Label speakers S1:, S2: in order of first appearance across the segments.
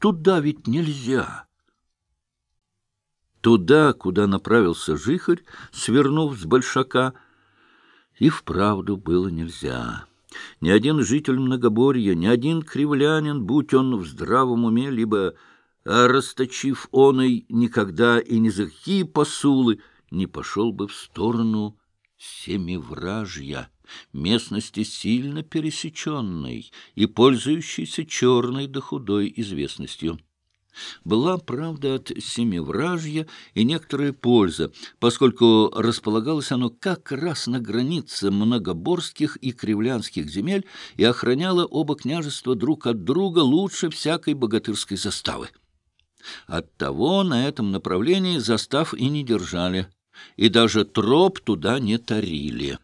S1: туда ведь нельзя. Туда, куда направился жихарь, свернув с большака, и вправду было нельзя. Ни один житель Многоборья, ни один кривлянин, будь он в здравом уме, либо расточив оной никогда и ни за какие посулы, не пошел бы в сторону Семивражья, местности сильно пересеченной и пользующейся черной да худой известностью. Была, правда, от Семивражья и некоторая польза, поскольку располагалось оно как раз на границе многоборских и кривлянских земель и охраняло оба княжества друг от друга лучше всякой богатырской заставы. Оттого на этом направлении застав и не держали, и даже троп туда не тарили.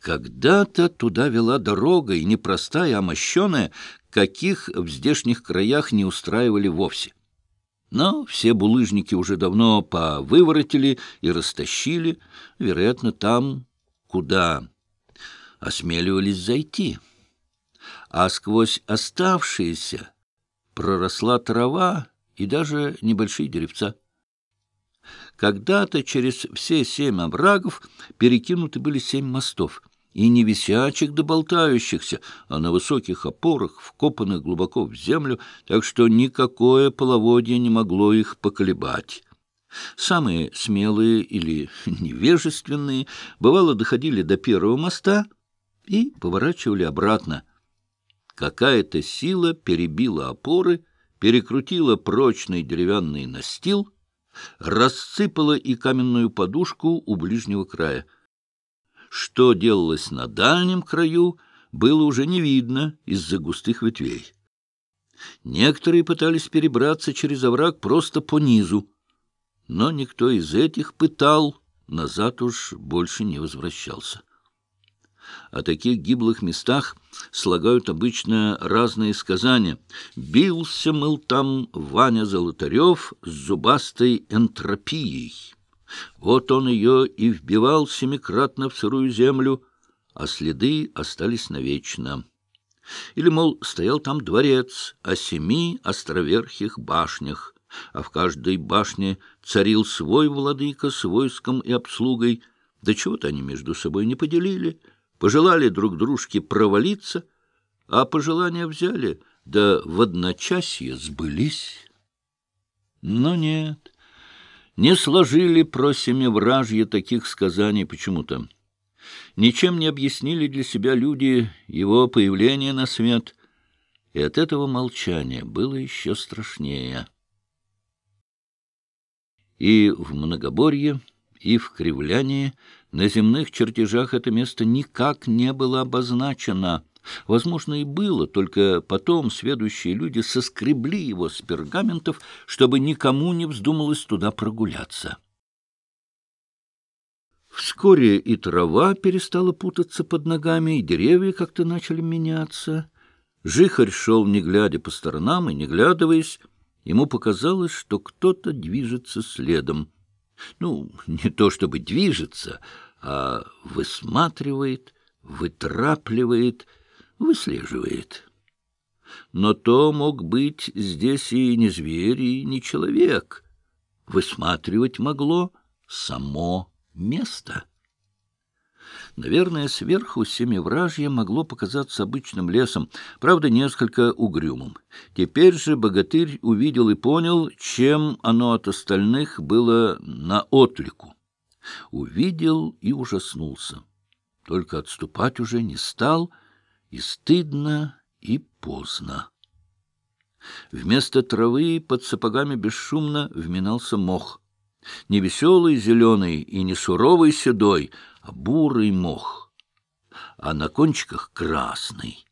S1: Когда-то туда вела дорога, и не простая, а мощеная, каких в здешних краях не устраивали вовсе. Но все булыжники уже давно повыворотили и растащили, вероятно, там, куда осмеливались зайти. А сквозь оставшиеся проросла трава и даже небольшие деревца. Когда-то через все семь оврагов перекинуты были семь мостов — и не висячих да болтающихся, а на высоких опорах, вкопанных глубоко в землю, так что никакое половодье не могло их поколебать. Самые смелые или невежественные, бывало, доходили до первого моста и поворачивали обратно. Какая-то сила перебила опоры, перекрутила прочный деревянный настил, рассыпала и каменную подушку у ближнего края — что делалось на дальнем краю, было уже не видно из-за густых ветвей. Некоторые пытались перебраться через овраг просто по низу, но никто из этих пытал, назад уж больше не возвращался. О таких гиблых местах слагают обычно разные сказания. «Бился, мыл там Ваня Золотарев с зубастой энтропией». Вот он ее и вбивал семикратно в сырую землю, а следы остались навечно. Или, мол, стоял там дворец о семи островерхих башнях, а в каждой башне царил свой владыка с войском и обслугой, да чего-то они между собой не поделили, пожелали друг дружке провалиться, а пожелания взяли, да в одночасье сбылись. Но нет, не сложили про семивражье таких сказаний почему-то. Ничем не объяснили для себя люди его появление на свет, и от этого молчания было еще страшнее. И в Многоборье, и в Кривлянии на земных чертежах это место никак не было обозначено — Возможно, и было, только потом сведущие люди соскребли его с пергаментов, чтобы никому не вздумалось туда прогуляться. Вскоре и трава перестала путаться под ногами, и деревья как-то начали меняться. Жихарь шел, не глядя по сторонам и не глядываясь. Ему показалось, что кто-то движется следом. Ну, не то чтобы движется, а высматривает, вытрапливает — выслеживает. Но то мог быть здесь и не зверь, и не человек. Высматривать могло само место. Наверное, сверху семивражье могло показаться обычным лесом, правда, несколько угрюмым. Теперь же богатырь увидел и понял, чем оно от остальных было на отлику. Увидел и ужаснулся. Только отступать уже не стал — и стыдно, и поздно. Вместо травы под сапогами бесшумно вминался мох. Не веселый зеленый и не суровый седой, а бурый мох, а на кончиках красный.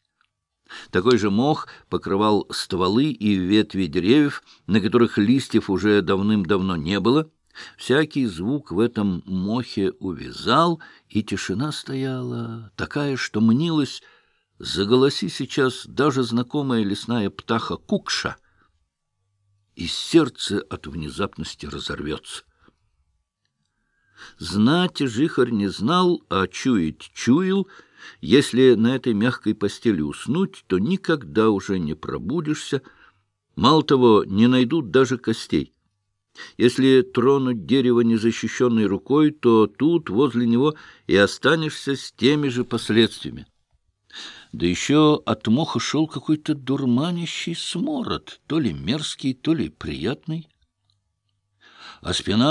S1: Такой же мох покрывал стволы и ветви деревьев, на которых листьев уже давным-давно не было. Всякий звук в этом мохе увязал, и тишина стояла такая, что мнилась, Заголоси сейчас даже знакомая лесная птаха кукша, и сердце от внезапности разорвется. Знать жихарь не знал, а чуять чуял. Если на этой мягкой постели уснуть, то никогда уже не пробудишься. Мало того, не найдут даже костей. Если тронуть дерево незащищенной рукой, то тут, возле него, и останешься с теми же последствиями. Да еще от моха шел какой-то дурманящий смород, то ли мерзкий, то ли приятный. А спина